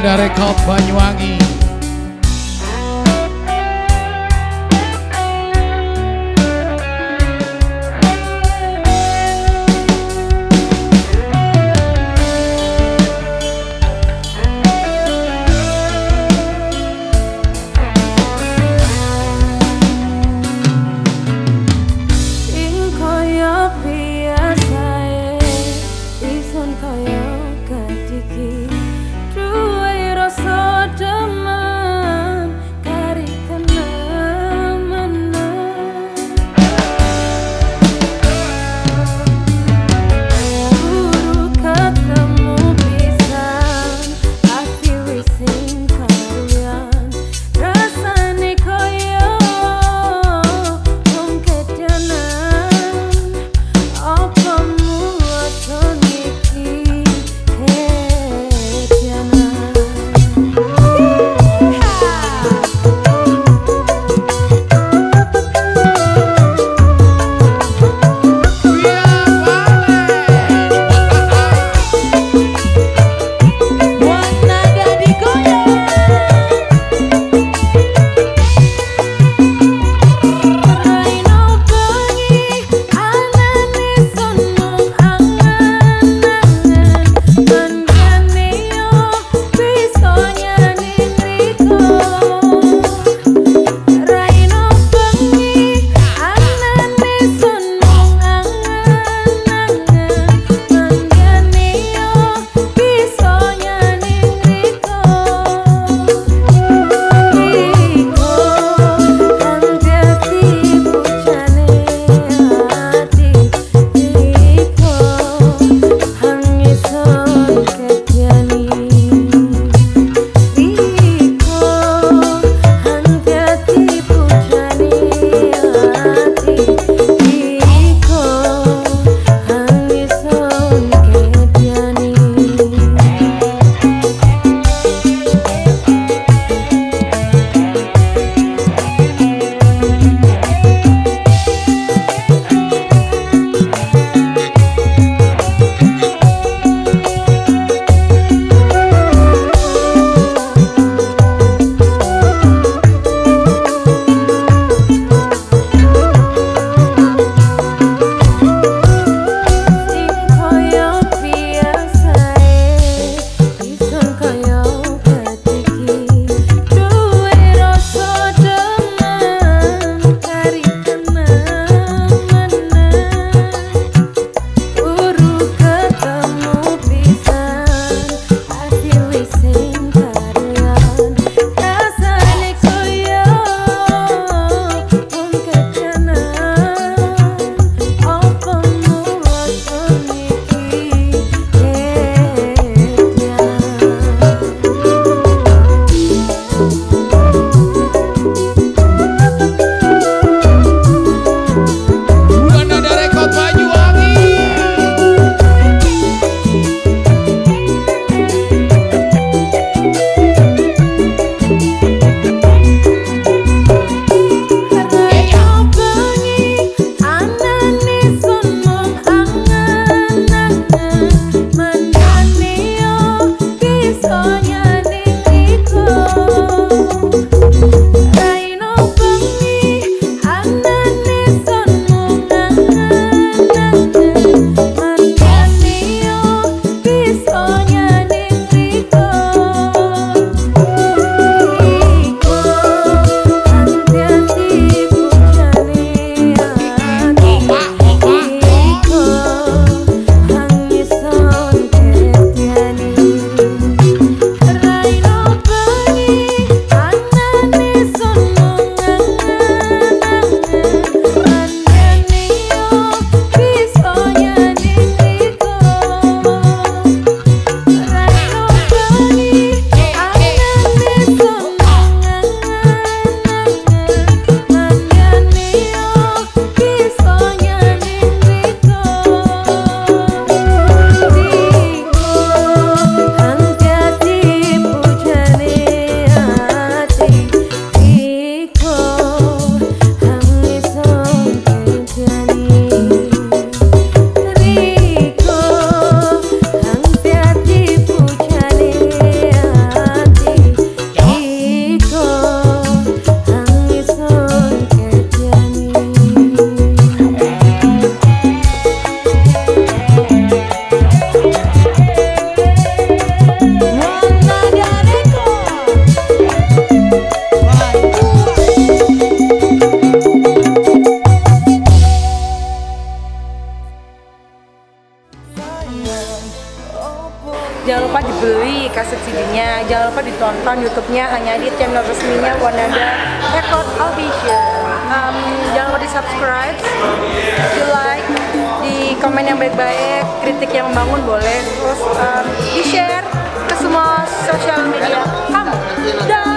Nada Rekod Banyuwangi dibeli kaset CD-nya. Jangan lupa ditonton YouTube-nya hanya di channel resminya Wanada Record Official. Um, jangan lupa di subscribe, di like, di komen yang baik-baik, kritik yang membangun boleh, terus um, di share ke semua sosial media kamu. Dan